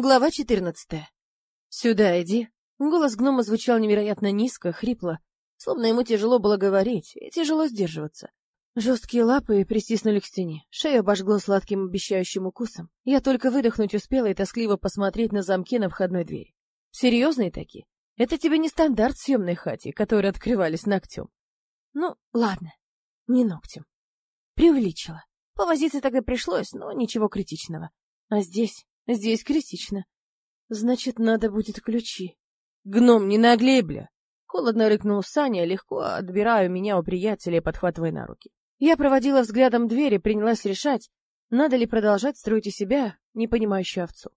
Глава 14. «Сюда иди». Голос гнома звучал невероятно низко, хрипло, словно ему тяжело было говорить и тяжело сдерживаться. Жесткие лапы пристиснули к стене, шею обожгло сладким обещающим укусом. Я только выдохнуть успела и тоскливо посмотреть на замки на входной двери. Серьезные такие? Это тебе не стандарт съемной хати, которые открывались ногтем. Ну, ладно, не ногтем. Преувеличила. Повозиться тогда пришлось, но ничего критичного. А здесь Здесь критично. Значит, надо будет ключи. Гном, не наглей, бля! Холодно рыкнул Саня, легко отбирая меня у приятеля и подхватывая на руки. Я проводила взглядом дверь и принялась решать, надо ли продолжать строить из себя непонимающую овцу.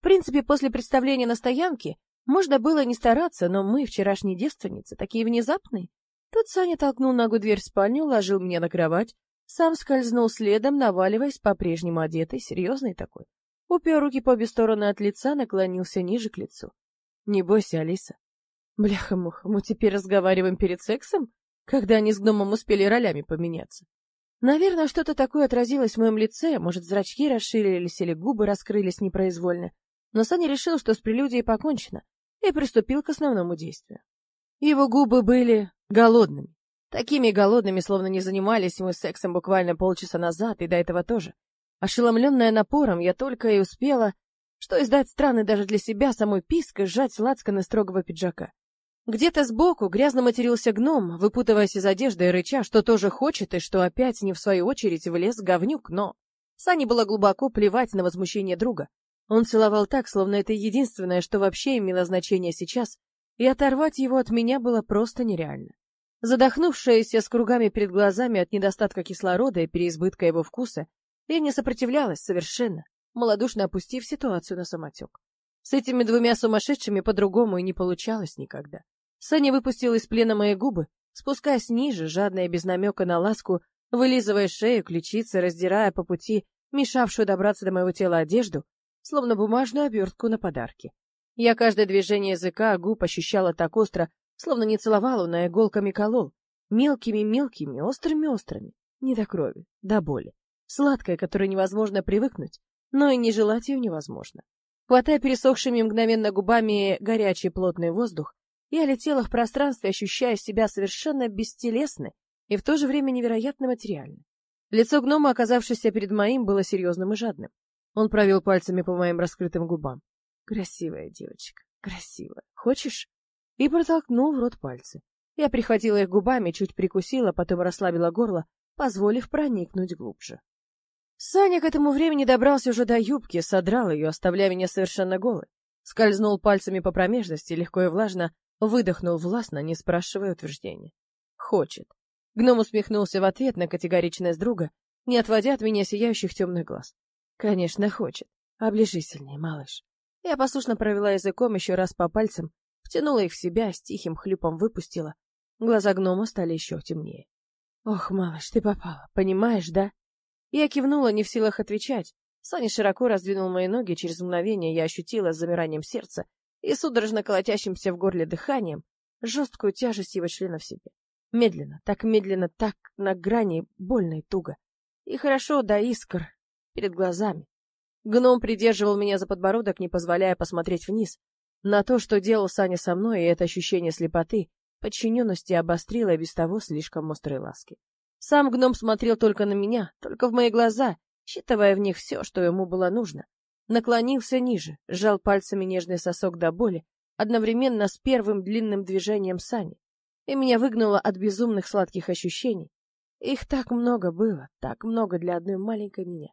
В принципе, после представления на стоянке можно было не стараться, но мы, вчерашние девственницы, такие внезапные. Тут Саня толкнул ногу дверь в спальню, уложил меня на кровать, сам скользнул следом, наваливаясь по-прежнему одетый, серьезный такой. Упер руки по обе стороны от лица, наклонился ниже к лицу. Не бойся, Алиса. Бляха-муха, мы теперь разговариваем перед сексом? Когда они с гномом успели ролями поменяться? Наверное, что-то такое отразилось в моем лице, может, зрачки расширились или губы раскрылись непроизвольно. Но Саня решил, что с прелюдией покончено, и приступил к основному действию. Его губы были голодными. Такими голодными, словно не занимались мы сексом буквально полчаса назад, и до этого тоже. Ошеломленная напором, я только и успела, что издать странный даже для себя самой писк и сжать лацканы строгого пиджака. Где-то сбоку грязно матерился гном, выпутываясь из одежды и рыча, что тоже хочет, и что опять не в свою очередь влез говнюк, но... Сане было глубоко плевать на возмущение друга. Он целовал так, словно это единственное, что вообще имело значение сейчас, и оторвать его от меня было просто нереально. Задохнувшаяся с кругами перед глазами от недостатка кислорода и переизбытка его вкуса, я не сопротивлялась совершенно, малодушно опустив ситуацию на самотек. С этими двумя сумасшедшими по-другому и не получалось никогда. Саня выпустил из плена мои губы, спускаясь ниже, жадно и без намека на ласку, вылизывая шею, ключицы, раздирая по пути мешавшую добраться до моего тела одежду, словно бумажную обертку на подарки. Я каждое движение языка, губ ощущала так остро, словно не целовала, но иголками колол, мелкими-мелкими, острыми-острыми, не до крови, до боли сладкое, которое невозможно привыкнуть, но и не желать ее невозможно. Хватая пересохшими мгновенно губами горячий плотный воздух, я летела в пространстве, ощущая себя совершенно бестелесной и в то же время невероятно материальной. Лицо гнома, оказавшееся перед моим, было серьезным и жадным. Он провел пальцами по моим раскрытым губам. «Красивая девочка, красивая. Хочешь?» И протолкнул в рот пальцы. Я прихватила их губами, чуть прикусила, потом расслабила горло, позволив проникнуть глубже. Саня к этому времени добрался уже до юбки, содрал ее, оставляя меня совершенно голой. Скользнул пальцами по промежности, легко и влажно, выдохнул властно, не спрашивая утверждения. Хочет. Гном усмехнулся в ответ на категоричность друга, не отводя от меня сияющих темных глаз. Конечно, хочет. Оближи сильнее, малыш. Я послушно провела языком еще раз по пальцам, втянула их в себя, с тихим хлюпом выпустила. Глаза гнома стали еще темнее. Ох, малыш, ты попала, понимаешь, да? Я кивнула, не в силах отвечать. Саня широко раздвинул мои ноги, через мгновение я ощутила с замиранием сердца и судорожно колотящимся в горле дыханием жесткую тяжесть его члена в себе. Медленно, так медленно, так на грани, больно и туго. И хорошо до искр перед глазами. Гном придерживал меня за подбородок, не позволяя посмотреть вниз. На то, что делал Саня со мной, и это ощущение слепоты, подчиненности обострило без того слишком острые ласки. Сам гном смотрел только на меня, только в мои глаза, считывая в них все, что ему было нужно. Наклонился ниже, сжал пальцами нежный сосок до боли, одновременно с первым длинным движением сани. И меня выгнало от безумных сладких ощущений. Их так много было, так много для одной маленькой меня.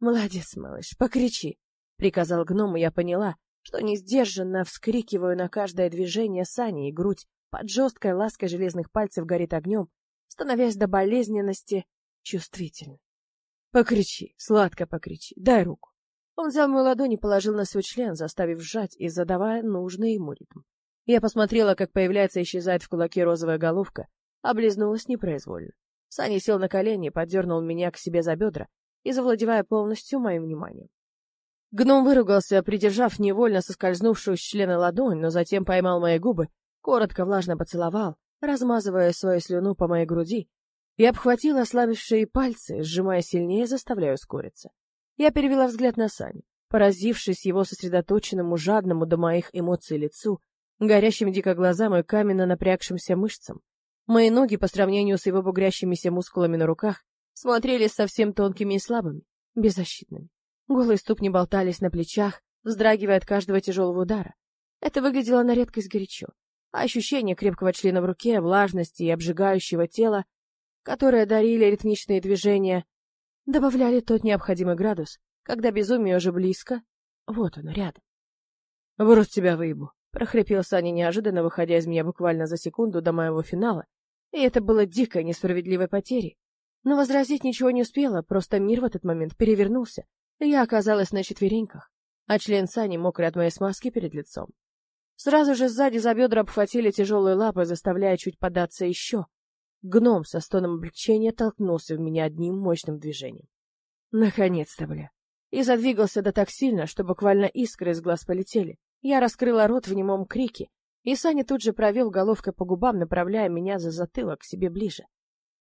«Молодец, малыш, покричи!» — приказал гном, и я поняла, что несдержанно вскрикиваю на каждое движение сани, и грудь под жесткой лаской железных пальцев горит огнем, становясь до болезненности чувствительным. Покричи, сладко покричи, дай руку. Он взял мою ладонь и положил на свой член, заставив сжать и задавая нужный ему ритм. Я посмотрела, как появляется и исчезает в кулаке розовая головка, облизнулась непроизвольно. Саня сел на колени, поддернул меня к себе за бедра и завладевая полностью моим вниманием. Гном выругался, придержав невольно соскользнувшую с члена ладонь, но затем поймал мои губы, коротко влажно поцеловал, размазывая свою слюну по моей груди, и обхватила ослабевшие пальцы, сжимая сильнее, заставляя ускориться. Я перевела взгляд на Саню. поразившись его сосредоточенному, жадному до моих эмоций лицу, горящим дико глазам и каменно напрягшимся мышцам. Мои ноги, по сравнению с его бугрящимися мускулами на руках, смотрелись совсем тонкими и слабыми, беззащитными. Голые ступни болтались на плечах, вздрагивая от каждого тяжелого удара. Это выглядело на редкость горячо. Ощущение крепкого члена в руке, влажности и обжигающего тела, которые дарили ритмичные движения, добавляли тот необходимый градус, когда безумие уже близко, вот оно, рядом. — В тебя выебу, — прохрипел Саня неожиданно, выходя из меня буквально за секунду до моего финала, и это было дикой, несправедливой потерей. Но возразить ничего не успела, просто мир в этот момент перевернулся, и я оказалась на четвереньках, а член Сани мокрый от моей смазки перед лицом. Сразу же сзади за бедра обхватили тяжелые лапы, заставляя чуть податься еще. Гном со стоном облегчения толкнулся в меня одним мощным движением. Наконец-то, бля и задвигался да так сильно, что буквально искры из глаз полетели. Я раскрыла рот в немом крике, и Саня тут же провел головкой по губам, направляя меня за затылок к себе ближе.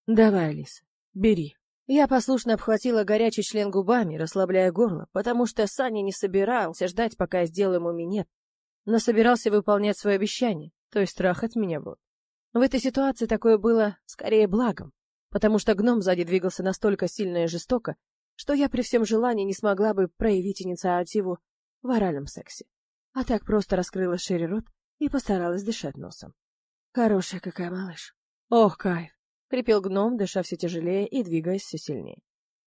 «Давай, Алиса, бери». Я послушно обхватила горячий член губами, расслабляя горло, потому что Саня не собирался ждать, пока я сделаю ему минет, но собирался выполнять свое обещание, то есть трахать меня в рот. В этой ситуации такое было скорее благом, потому что гном сзади двигался настолько сильно и жестоко, что я при всем желании не смогла бы проявить инициативу в оральном сексе. А так просто раскрыла шире рот и постаралась дышать носом. Хорошая какая малыш. Ох, кайф! Припел гном, дыша все тяжелее и двигаясь все сильнее.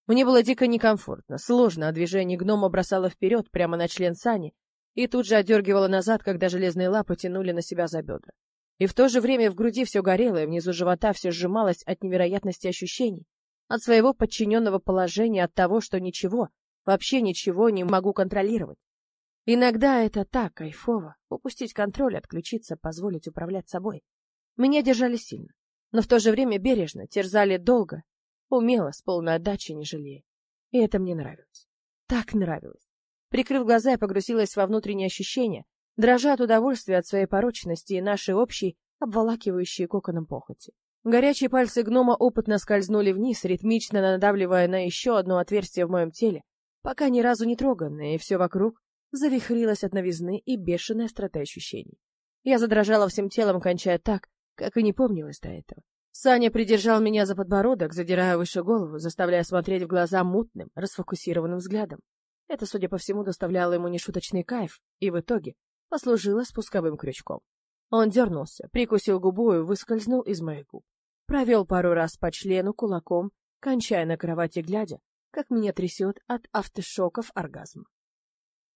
Мне было дико некомфортно, сложно, а движение гнома бросало вперед прямо на член Сани и тут же отдергивало назад, когда железные лапы тянули на себя за бедра. И в то же время в груди все горело, и внизу живота все сжималось от невероятности ощущений, от своего подчиненного положения, от того, что ничего, вообще ничего не могу контролировать. Иногда это так кайфово, упустить контроль, отключиться, позволить управлять собой. Меня держали сильно, но в то же время бережно, терзали долго, умело, с полной отдачей, не жалея. И это мне нравилось. Так нравилось. Прикрыв глаза, я погрузилась во внутренние ощущения, дрожа от удовольствия от своей порочности и нашей общей, обволакивающей коконом похоти. Горячие пальцы гнома опытно скользнули вниз, ритмично надавливая на еще одно отверстие в моем теле, пока ни разу не троганное, и все вокруг завихрилось от новизны и бешеной остроты ощущений. Я задрожала всем телом, кончая так, как и не помнилось до этого. Саня придержал меня за подбородок, задирая выше голову, заставляя смотреть в глаза мутным, расфокусированным взглядом. Это, судя по всему, доставляло ему нешуточный кайф, и в итоге послужило спусковым крючком. Он дернулся, прикусил губу и выскользнул из моих губ. Провел пару раз по члену кулаком, кончая на кровати глядя, как меня трясет от автошоков оргазма.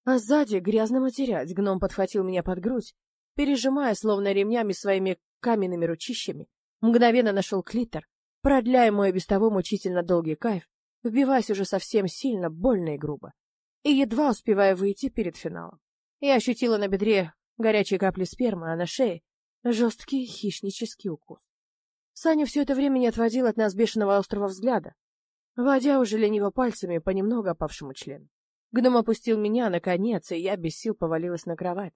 А сзади, грязно матерять, гном подхватил меня под грудь, пережимая, словно ремнями своими каменными ручищами, мгновенно нашел клитор, продляя мой без того мучительно долгий кайф, вбиваясь уже совсем сильно, больно и грубо, и едва успевая выйти перед финалом. Я ощутила на бедре горячие капли спермы, а на шее — жесткий хищнический укус. Саня все это время не отводил от нас бешеного острого взгляда, водя уже лениво пальцами по немного опавшему члену. Гном опустил меня, наконец, и я без сил повалилась на кровать.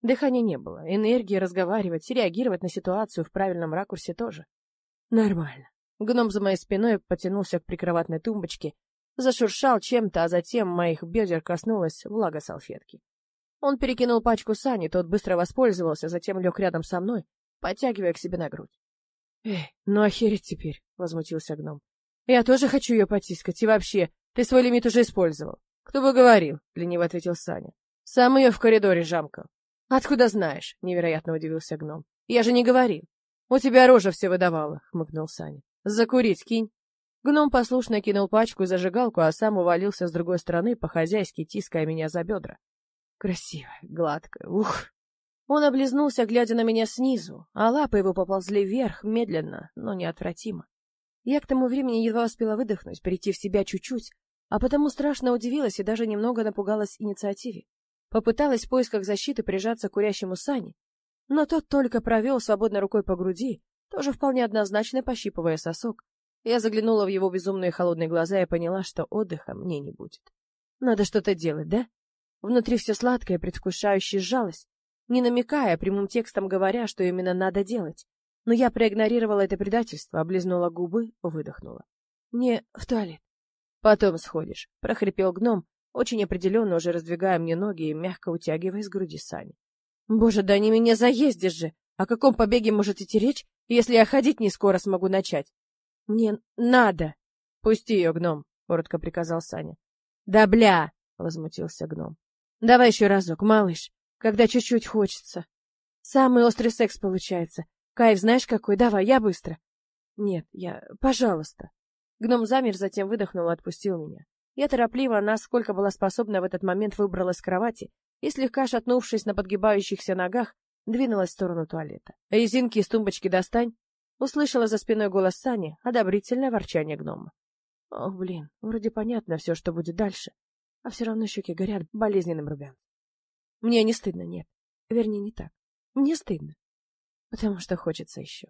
Дыхания не было, энергии разговаривать, реагировать на ситуацию в правильном ракурсе тоже. Нормально. Гном за моей спиной потянулся к прикроватной тумбочке, зашуршал чем-то, а затем моих бедер коснулась влага салфетки. Он перекинул пачку Сани, тот быстро воспользовался, затем лег рядом со мной, подтягивая к себе на грудь. — Эй, ну охереть теперь, — возмутился гном. — Я тоже хочу ее потискать, и вообще, ты свой лимит уже использовал. — Кто бы говорил, — лениво ответил Саня. — Сам ее в коридоре жамкал. — Откуда знаешь? — невероятно удивился гном. — Я же не говорил. — У тебя рожа все выдавала, — хмыкнул Саня. — Закурить кинь. Гном послушно кинул пачку и зажигалку, а сам увалился с другой стороны, по-хозяйски тиская меня за бедра. Красивая, гладкая, ух! Он облизнулся, глядя на меня снизу, а лапы его поползли вверх, медленно, но неотвратимо. Я к тому времени едва успела выдохнуть, прийти в себя чуть-чуть, а потому страшно удивилась и даже немного напугалась инициативе. Попыталась в поисках защиты прижаться к курящему Сане, но тот только провел свободной рукой по груди, тоже вполне однозначно пощипывая сосок. Я заглянула в его безумные холодные глаза и поняла, что отдыха мне не будет. Надо что-то делать, да? Внутри все сладкое, предвкушающе сжалось, не намекая, прямым текстом говоря, что именно надо делать. Но я проигнорировала это предательство, облизнула губы, выдохнула. Мне в туалет. Потом сходишь, прохрипел гном, очень определенно уже раздвигая мне ноги и мягко утягивая из груди Сани. Боже, да не меня заездишь же! О каком побеге может идти речь, если я ходить не скоро смогу начать? Мне надо! Пусти ее, гном, — коротко приказал Саня. Да бля! — возмутился гном. Давай еще разок, малыш, когда чуть-чуть хочется. Самый острый секс получается. Кайф знаешь какой? Давай, я быстро. Нет, я... Пожалуйста. Гном замер, затем выдохнул и отпустил меня. Я торопливо, насколько была способна в этот момент, выбралась с кровати и, слегка шатнувшись на подгибающихся ногах, двинулась в сторону туалета. «Резинки из тумбочки достань!» Услышала за спиной голос Сани, одобрительное ворчание гнома. Ох, блин, вроде понятно все, что будет дальше, а все равно щеки горят болезненным рубям. Мне не стыдно, нет. Вернее, не так. Мне стыдно, потому что хочется еще.